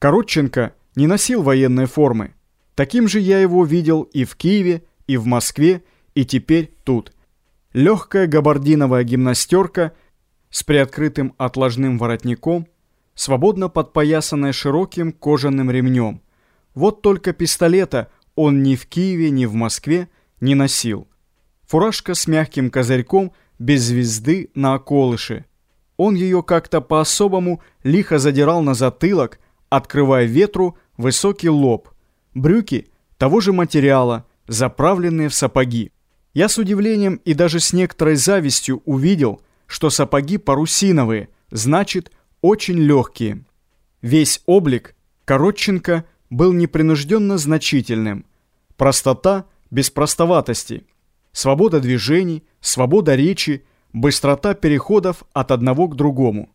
Коротченко не носил военной формы. Таким же я его видел и в Киеве, и в Москве, и теперь тут. Легкая габардиновая гимнастерка с приоткрытым отложным воротником, свободно подпоясанная широким кожаным ремнем. Вот только пистолета он ни в Киеве, ни в Москве не носил. Фуражка с мягким козырьком без звезды на околыше. Он ее как-то по-особому лихо задирал на затылок, открывая ветру высокий лоб. Брюки того же материала, заправленные в сапоги. Я с удивлением и даже с некоторой завистью увидел, что сапоги парусиновые, значит, очень легкие. Весь облик Коротченко был непринужденно значительным. Простота без простоватости. Свобода движений, свобода речи, быстрота переходов от одного к другому.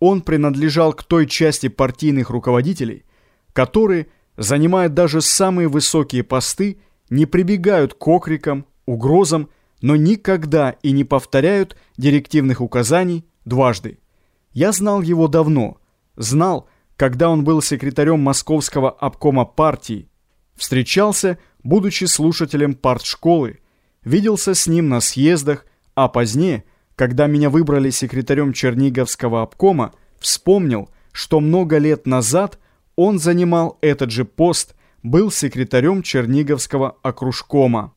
Он принадлежал к той части партийных руководителей, которые, занимая даже самые высокие посты, не прибегают к окрикам, угрозам, но никогда и не повторяют директивных указаний дважды. Я знал его давно, знал, когда он был секретарем Московского обкома партии, встречался, будучи слушателем партшколы, виделся с ним на съездах, а позднее, когда меня выбрали секретарем Черниговского обкома, вспомнил, что много лет назад он занимал этот же пост, был секретарем Черниговского окружкома.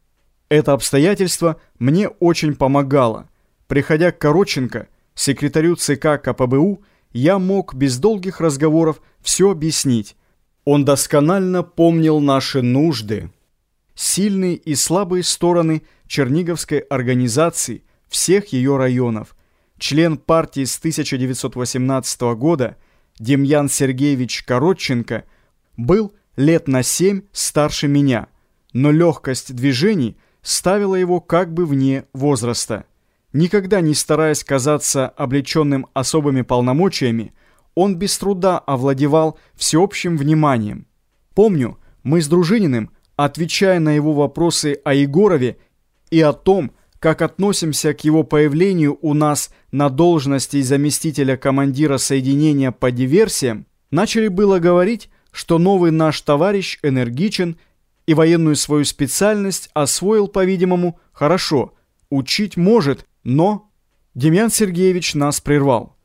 Это обстоятельство мне очень помогало. Приходя к Короченко, секретарю ЦК КПБУ, я мог без долгих разговоров все объяснить. Он досконально помнил наши нужды, сильные и слабые стороны Черниговской организации всех ее районов. Член партии с 1918 года Демьян Сергеевич Коротченко был лет на семь старше меня, но легкость движений ставила его как бы вне возраста. Никогда не стараясь казаться облеченным особыми полномочиями, он без труда овладевал всеобщим вниманием. Помню, мы с Дружининым, отвечая на его вопросы о Егорове и о том, как относимся к его появлению у нас на должности заместителя командира соединения по диверсиям, начали было говорить, что новый наш товарищ энергичен и военную свою специальность освоил, по-видимому, хорошо, учить может, но... Демьян Сергеевич нас прервал.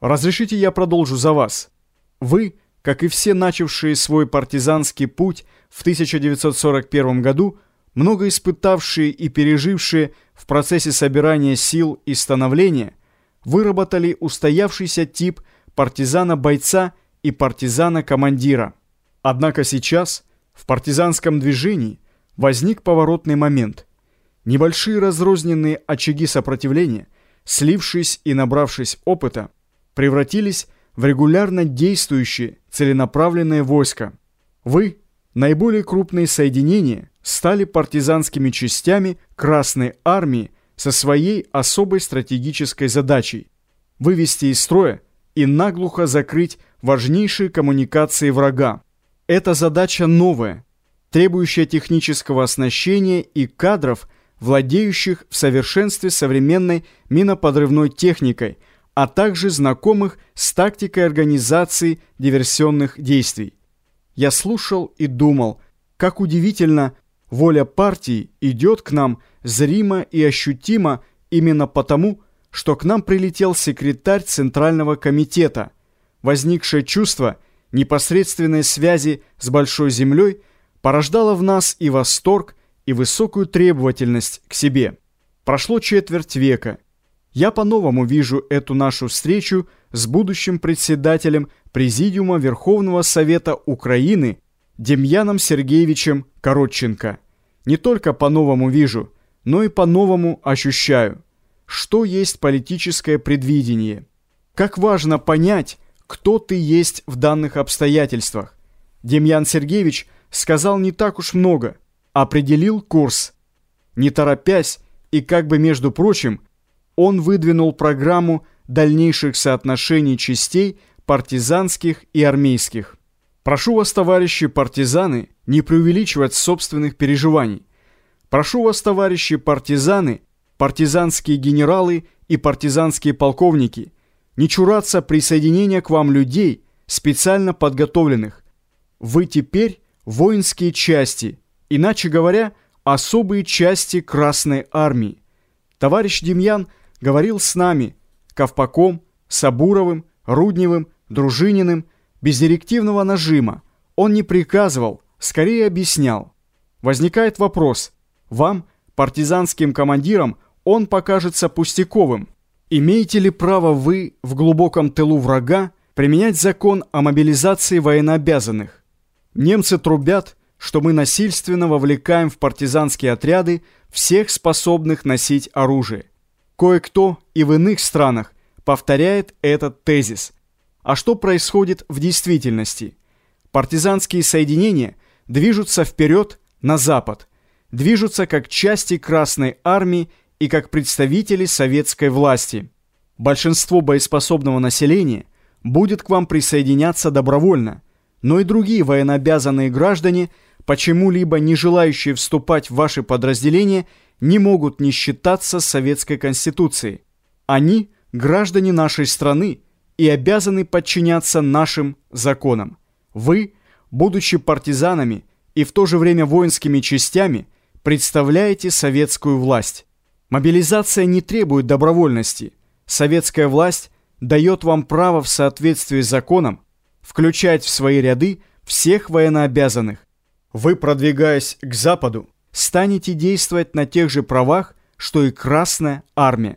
«Разрешите я продолжу за вас? Вы, как и все начавшие свой партизанский путь в 1941 году, много испытавшие и пережившие в процессе собирания сил и становления, выработали устоявшийся тип партизана-бойца и партизана-командира. Однако сейчас в партизанском движении возник поворотный момент. Небольшие разрозненные очаги сопротивления, слившись и набравшись опыта, превратились в регулярно действующие целенаправленные войска. Вы, наиболее крупные соединения, стали партизанскими частями Красной Армии со своей особой стратегической задачей – вывести из строя и наглухо закрыть важнейшие коммуникации врага. Эта задача новая, требующая технического оснащения и кадров, владеющих в совершенстве современной миноподрывной техникой, а также знакомых с тактикой организации диверсионных действий. Я слушал и думал, как удивительно Воля партии идет к нам зримо и ощутимо именно потому, что к нам прилетел секретарь Центрального комитета. Возникшее чувство непосредственной связи с Большой Землей порождало в нас и восторг, и высокую требовательность к себе. Прошло четверть века. Я по-новому вижу эту нашу встречу с будущим председателем Президиума Верховного Совета Украины Демьяном Сергеевичем Коротченко. Не только по-новому вижу, но и по-новому ощущаю, что есть политическое предвидение. Как важно понять, кто ты есть в данных обстоятельствах. Демьян Сергеевич сказал не так уж много, определил курс. Не торопясь и как бы между прочим, он выдвинул программу дальнейших соотношений частей партизанских и армейских. Прошу вас, товарищи партизаны, не преувеличивать собственных переживаний. Прошу вас, товарищи партизаны, партизанские генералы и партизанские полковники, не чураться присоединения к вам людей, специально подготовленных. Вы теперь воинские части, иначе говоря, особые части Красной Армии. Товарищ Демьян говорил с нами, Ковпаком, Сабуровым, Рудневым, Дружининым, без директивного нажима. Он не приказывал, скорее объяснял. Возникает вопрос, вам, партизанским командирам, он покажется пустяковым. Имеете ли право вы в глубоком тылу врага применять закон о мобилизации военнообязанных? Немцы трубят, что мы насильственно вовлекаем в партизанские отряды всех способных носить оружие. Кое-кто и в иных странах повторяет этот тезис. А что происходит в действительности? Партизанские соединения движутся вперед на запад, движутся как части Красной Армии и как представители советской власти. Большинство боеспособного населения будет к вам присоединяться добровольно, но и другие военнообязанные граждане, почему-либо не желающие вступать в ваши подразделения, не могут не считаться Советской Конституцией. Они – граждане нашей страны и обязаны подчиняться нашим законам. Вы, будучи партизанами и в то же время воинскими частями, представляете советскую власть. Мобилизация не требует добровольности. Советская власть дает вам право в соответствии с законом включать в свои ряды всех военнообязанных. Вы, продвигаясь к Западу, станете действовать на тех же правах, что и Красная Армия.